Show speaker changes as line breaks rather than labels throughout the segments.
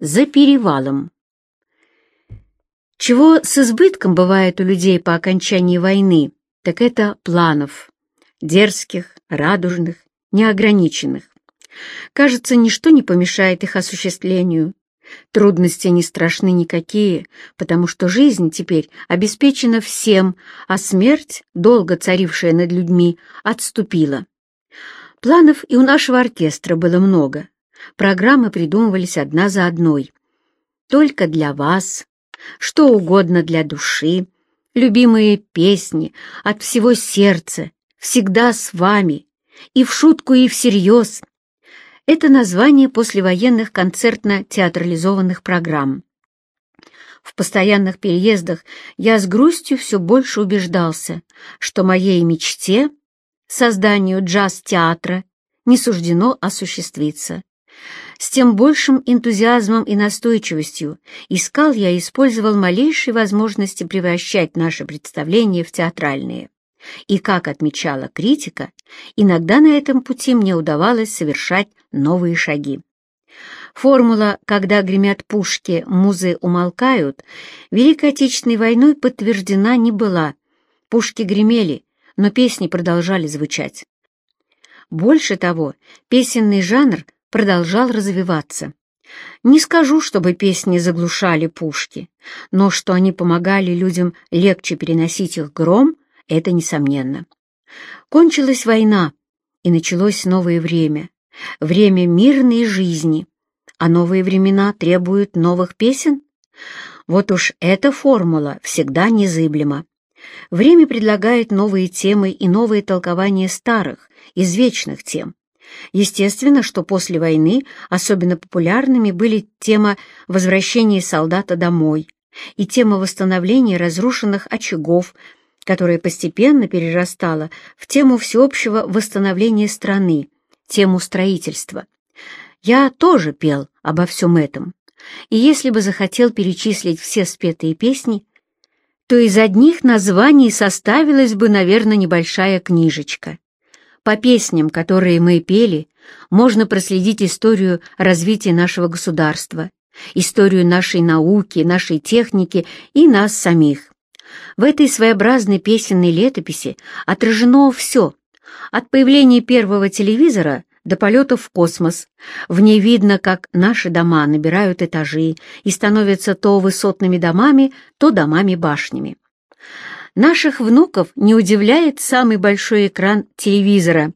за перевалом. Чего с избытком бывает у людей по окончании войны, так это планов. Дерзких, радужных, неограниченных. Кажется, ничто не помешает их осуществлению. Трудности не страшны никакие, потому что жизнь теперь обеспечена всем, а смерть, долго царившая над людьми, отступила. Планов и у нашего оркестра было много. Программы придумывались одна за одной. Только для вас, что угодно для души, любимые песни от всего сердца, всегда с вами, и в шутку, и всерьез. Это название послевоенных концертно-театрализованных программ. В постоянных переездах я с грустью все больше убеждался, что моей мечте, созданию джаз-театра, не суждено осуществиться. С тем большим энтузиазмом и настойчивостью искал я и использовал малейшие возможности превращать наши представления в театральные. И, как отмечала критика, иногда на этом пути мне удавалось совершать новые шаги. Формула «когда гремят пушки, музы умолкают» Великой Отечественной войной подтверждена не была. Пушки гремели, но песни продолжали звучать. Больше того, песенный жанр продолжал развиваться. Не скажу, чтобы песни заглушали пушки, но что они помогали людям легче переносить их гром, это несомненно. Кончилась война, и началось новое время, время мирной жизни, а новые времена требуют новых песен. Вот уж эта формула всегда незыблема. Время предлагает новые темы и новые толкования старых, извечных тем. Естественно, что после войны особенно популярными были тема возвращения солдата домой и тема восстановления разрушенных очагов, которая постепенно перерастала в тему всеобщего восстановления страны, тему строительства. Я тоже пел обо всем этом, и если бы захотел перечислить все спетые песни, то из одних названий составилась бы, наверное, небольшая книжечка. По песням, которые мы пели, можно проследить историю развития нашего государства, историю нашей науки, нашей техники и нас самих. В этой своеобразной песенной летописи отражено все, от появления первого телевизора до полетов в космос. В ней видно, как наши дома набирают этажи и становятся то высотными домами, то домами-башнями. Наших внуков не удивляет самый большой экран телевизора.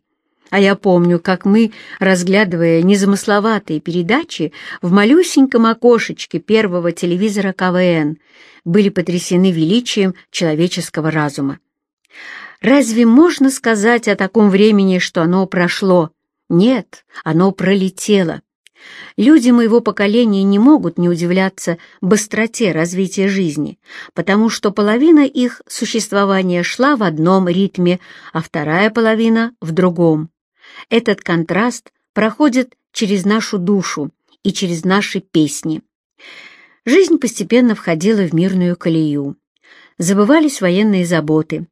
А я помню, как мы, разглядывая незамысловатые передачи в малюсеньком окошечке первого телевизора КВН, были потрясены величием человеческого разума. Разве можно сказать о таком времени, что оно прошло? Нет, оно пролетело. Люди моего поколения не могут не удивляться быстроте развития жизни, потому что половина их существования шла в одном ритме, а вторая половина — в другом. Этот контраст проходит через нашу душу и через наши песни. Жизнь постепенно входила в мирную колею. Забывались военные заботы.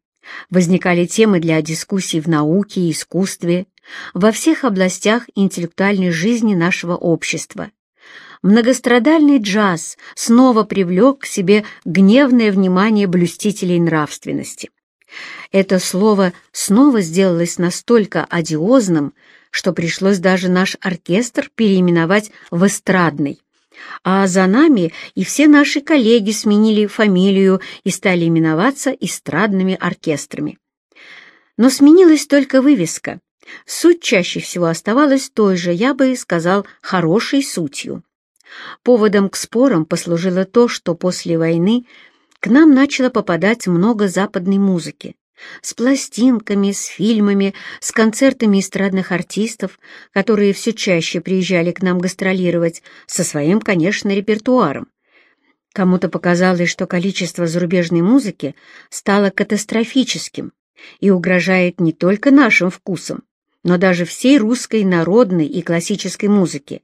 Возникали темы для дискуссий в науке и искусстве, во всех областях интеллектуальной жизни нашего общества. Многострадальный джаз снова привлек к себе гневное внимание блюстителей нравственности. Это слово снова сделалось настолько одиозным, что пришлось даже наш оркестр переименовать в эстрадный. А за нами и все наши коллеги сменили фамилию и стали именоваться эстрадными оркестрами. Но сменилась только вывеска — Суть чаще всего оставалась той же, я бы сказал, хорошей сутью. Поводом к спорам послужило то, что после войны к нам начало попадать много западной музыки, с пластинками, с фильмами, с концертами эстрадных артистов, которые все чаще приезжали к нам гастролировать, со своим, конечно, репертуаром. Кому-то показалось, что количество зарубежной музыки стало катастрофическим и угрожает не только нашим вкусам, но даже всей русской народной и классической музыки,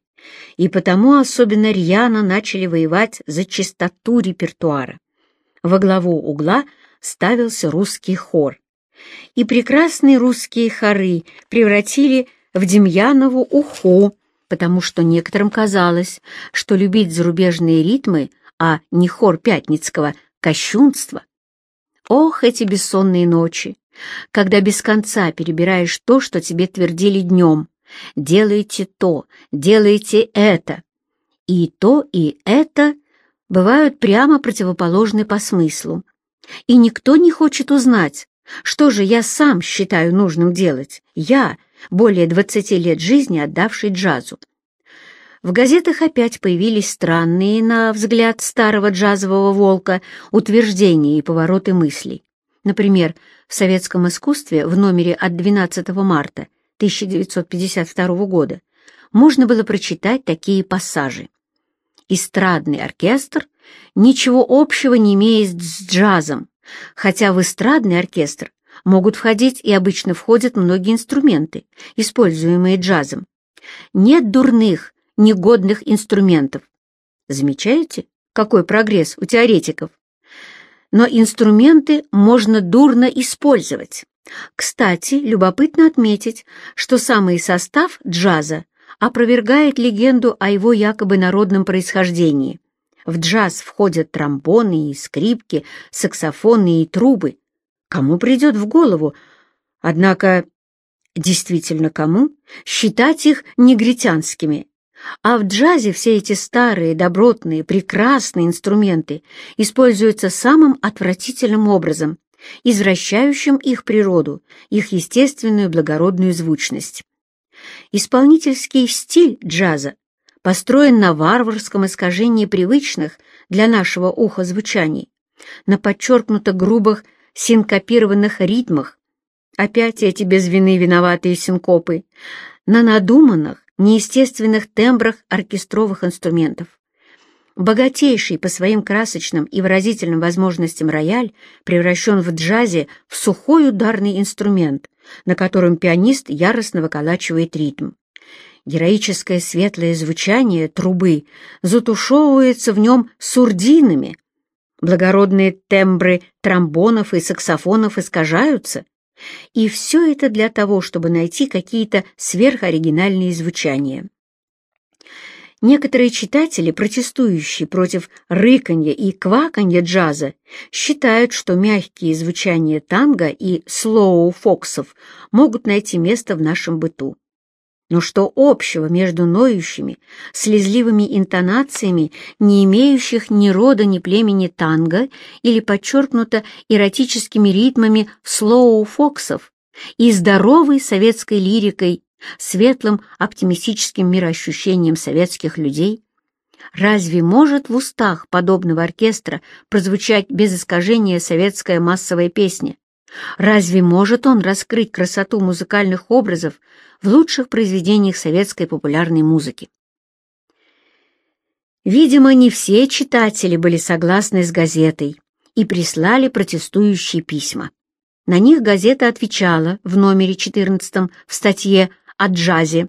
и потому особенно рьяно начали воевать за чистоту репертуара. Во главу угла ставился русский хор, и прекрасные русские хоры превратили в Демьянову уху потому что некоторым казалось, что любить зарубежные ритмы, а не хор Пятницкого — кощунство. Ох, эти бессонные ночи, когда без конца перебираешь то, что тебе твердили днем. Делайте то, делайте это. И то, и это бывают прямо противоположны по смыслу. И никто не хочет узнать, что же я сам считаю нужным делать, я, более 20 лет жизни отдавший джазу. В газетах опять появились странные, на взгляд старого джазового волка, утверждения и повороты мыслей. Например, в советском искусстве в номере от 12 марта 1952 года можно было прочитать такие пассажи. Эстрадный оркестр ничего общего не имеет с джазом, хотя в эстрадный оркестр могут входить и обычно входят многие инструменты, используемые джазом. Нет дурных, негодных инструментов. Замечаете, какой прогресс у теоретиков? Но инструменты можно дурно использовать. Кстати, любопытно отметить, что самый состав джаза опровергает легенду о его якобы народном происхождении. В джаз входят тромбоны и скрипки, саксофоны и трубы. Кому придет в голову? Однако, действительно кому? Считать их негритянскими. А в джазе все эти старые, добротные, прекрасные инструменты используются самым отвратительным образом, извращающим их природу, их естественную благородную звучность. Исполнительский стиль джаза построен на варварском искажении привычных для нашего уха звучаний, на подчеркнуто грубых синкопированных ритмах, опять эти без вины виноватые синкопы, на надуманных, неестественных тембрах оркестровых инструментов. Богатейший по своим красочным и выразительным возможностям рояль превращен в джазе в сухой ударный инструмент, на котором пианист яростно выколачивает ритм. Героическое светлое звучание трубы затушевывается в нем сурдинами. Благородные тембры тромбонов и саксофонов искажаются. И все это для того, чтобы найти какие-то сверхоригинальные звучания. Некоторые читатели, протестующие против рыканья и кваканья джаза, считают, что мягкие звучания танго и слоу-фоксов могут найти место в нашем быту. Но что общего между ноющими, слезливыми интонациями, не имеющих ни рода, ни племени танго или подчеркнуто эротическими ритмами слоу-фоксов и здоровой советской лирикой светлым оптимистическим мироощущением советских людей? Разве может в устах подобного оркестра прозвучать без искажения советская массовая песня? Разве может он раскрыть красоту музыкальных образов в лучших произведениях советской популярной музыки? Видимо, не все читатели были согласны с газетой и прислали протестующие письма. На них газета отвечала в номере 14 в статье о джазе.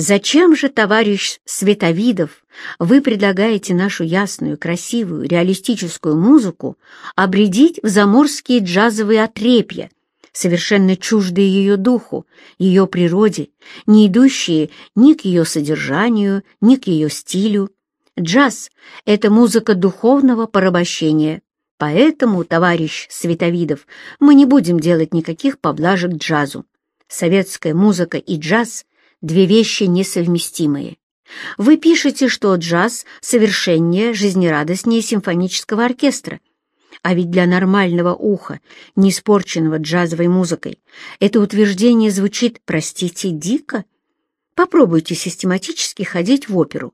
Зачем же, товарищ Световидов, вы предлагаете нашу ясную, красивую, реалистическую музыку обредить в заморские джазовые отрепья, совершенно чуждые ее духу, ее природе, не идущие ни к ее содержанию, ни к ее стилю? Джаз — это музыка духовного порабощения. Поэтому, товарищ Световидов, мы не будем делать никаких поблажек джазу советская музыка и джаз — две вещи несовместимые. Вы пишете, что джаз совершеннее, жизнерадостнее симфонического оркестра. А ведь для нормального уха, не испорченного джазовой музыкой, это утверждение звучит, простите, дико. Попробуйте систематически ходить в оперу.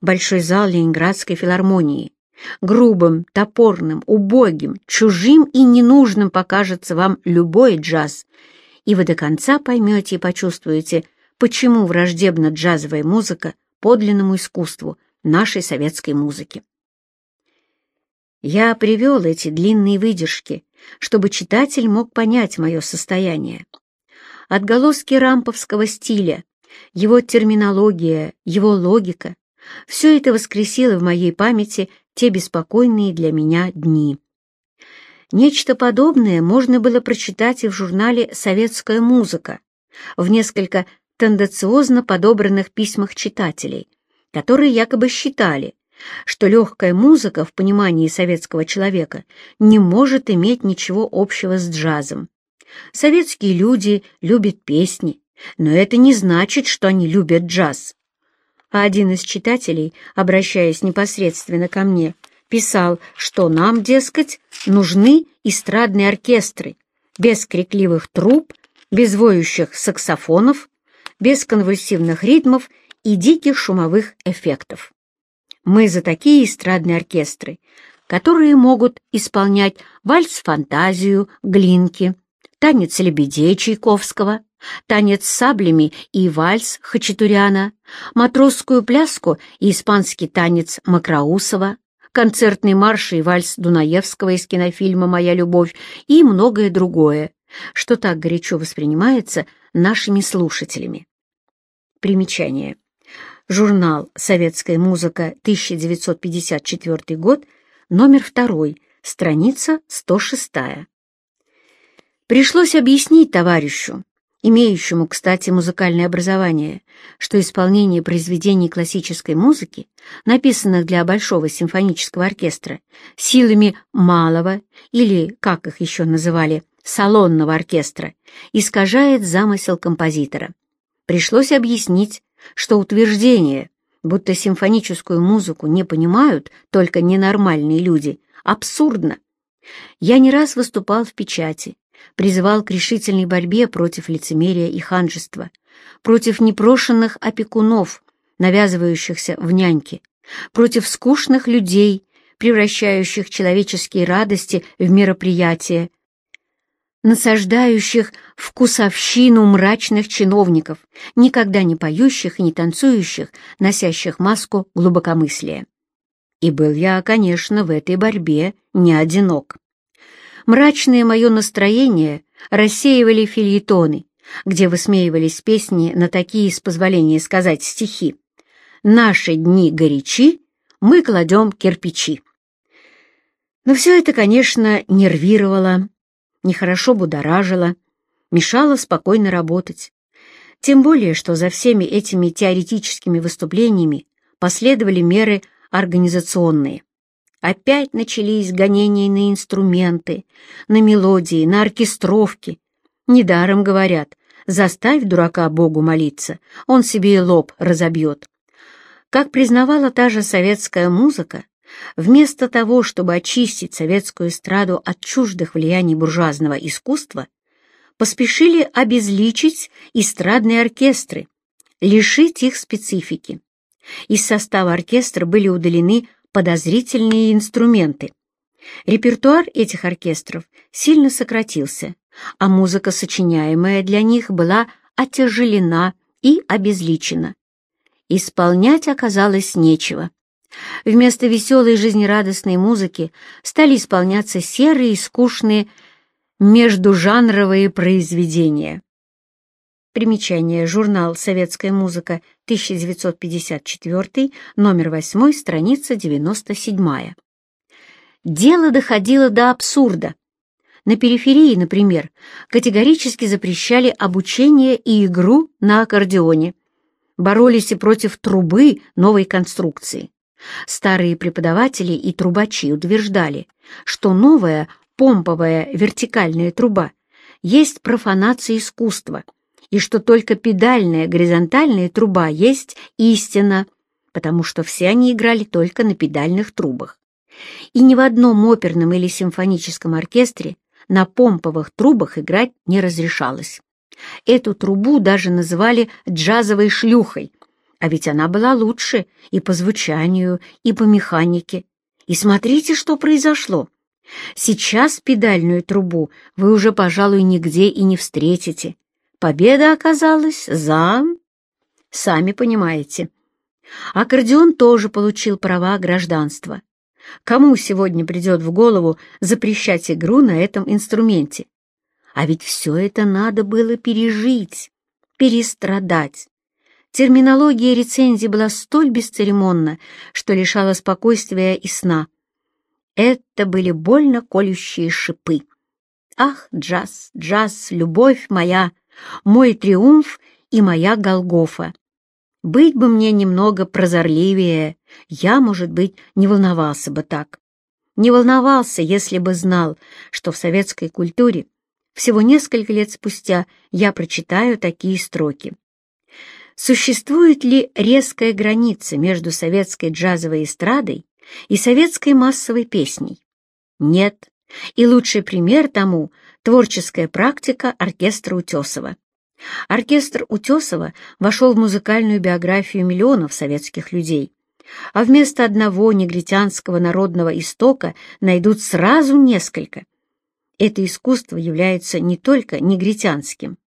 Большой зал Ленинградской филармонии. Грубым, топорным, убогим, чужим и ненужным покажется вам любой джаз — и вы до конца поймете и почувствуете, почему враждебна джазовая музыка подлинному искусству нашей советской музыки. Я привел эти длинные выдержки, чтобы читатель мог понять мое состояние. Отголоски рамповского стиля, его терминология, его логика — все это воскресило в моей памяти те беспокойные для меня дни. Нечто подобное можно было прочитать и в журнале «Советская музыка» в несколько тенденциозно подобранных письмах читателей, которые якобы считали, что легкая музыка в понимании советского человека не может иметь ничего общего с джазом. Советские люди любят песни, но это не значит, что они любят джаз. А один из читателей, обращаясь непосредственно ко мне, писал, что нам, дескать, нужны эстрадные оркестры, без крикливых труб, без воющих саксофонов, без конвульсивных ритмов и диких шумовых эффектов. Мы за такие эстрадные оркестры, которые могут исполнять вальс-фантазию Глинки, танец лебедей Чайковского, танец с саблями и вальс Хачатуряна, матросскую пляску и испанский танец Макроусова, концертный марш и вальс Дунаевского из кинофильма «Моя любовь» и многое другое, что так горячо воспринимается нашими слушателями. Примечание. Журнал «Советская музыка», 1954 год, номер 2, страница 106. Пришлось объяснить товарищу, имеющему, кстати, музыкальное образование, что исполнение произведений классической музыки, написанных для Большого симфонического оркестра, силами малого, или, как их еще называли, салонного оркестра, искажает замысел композитора. Пришлось объяснить, что утверждение, будто симфоническую музыку не понимают только ненормальные люди, абсурдно. Я не раз выступал в печати, призывал к решительной борьбе против лицемерия и ханжества, против непрошенных опекунов, навязывающихся в няньки, против скучных людей, превращающих человеческие радости в мероприятия, насаждающих вкусовщину мрачных чиновников, никогда не поющих и не танцующих, носящих маску глубокомыслия. И был я, конечно, в этой борьбе не одинок. Мрачное мое настроение рассеивали фильетоны, где высмеивались песни на такие, с позволения сказать, стихи. «Наши дни горячи, мы кладем кирпичи». Но все это, конечно, нервировало, нехорошо будоражило, мешало спокойно работать. Тем более, что за всеми этими теоретическими выступлениями последовали меры организационные. Опять начались гонения на инструменты, на мелодии, на оркестровки. Недаром говорят, заставь дурака Богу молиться, он себе и лоб разобьет. Как признавала та же советская музыка, Вместо того, чтобы очистить советскую эстраду от чуждых влияний буржуазного искусства, поспешили обезличить эстрадные оркестры, лишить их специфики. Из состава оркестра были удалены подозрительные инструменты. Репертуар этих оркестров сильно сократился, а музыка, сочиняемая для них, была отяжелена и обезличена. Исполнять оказалось нечего. Вместо веселой жизнерадостной музыки стали исполняться серые и скучные междужанровые произведения. Примечание. Журнал «Советская музыка», 1954, номер 8, страница 97. Дело доходило до абсурда. На периферии, например, категорически запрещали обучение и игру на аккордеоне. Боролись и против трубы новой конструкции. Старые преподаватели и трубачи утверждали, что новая помповая вертикальная труба есть профанация искусства, и что только педальная горизонтальная труба есть истина, потому что все они играли только на педальных трубах. И ни в одном оперном или симфоническом оркестре на помповых трубах играть не разрешалось. Эту трубу даже называли джазовой шлюхой, а ведь она была лучше и по звучанию, и по механике. И смотрите, что произошло. Сейчас педальную трубу вы уже, пожалуй, нигде и не встретите. Победа оказалась за... Сами понимаете. Аккордеон тоже получил права гражданства. Кому сегодня придет в голову запрещать игру на этом инструменте? А ведь все это надо было пережить, перестрадать. Терминология рецензии была столь бесцеремонна, что лишала спокойствия и сна. Это были больно колющие шипы. Ах, джаз, джаз, любовь моя, мой триумф и моя Голгофа. Быть бы мне немного прозорливее, я, может быть, не волновался бы так. Не волновался, если бы знал, что в советской культуре всего несколько лет спустя я прочитаю такие строки. Существует ли резкая граница между советской джазовой эстрадой и советской массовой песней? Нет. И лучший пример тому — творческая практика оркестра Утесова. Оркестр Утесова вошел в музыкальную биографию миллионов советских людей, а вместо одного негритянского народного истока найдут сразу несколько. Это искусство является не только негритянским.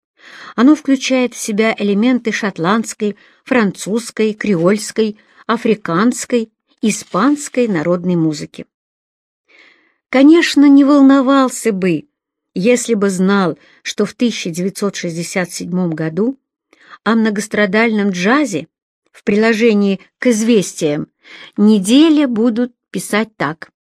Оно включает в себя элементы шотландской, французской, креольской, африканской, испанской народной музыки. Конечно, не волновался бы, если бы знал, что в 1967 году о многострадальном джазе в приложении к известиям неделя будут писать так.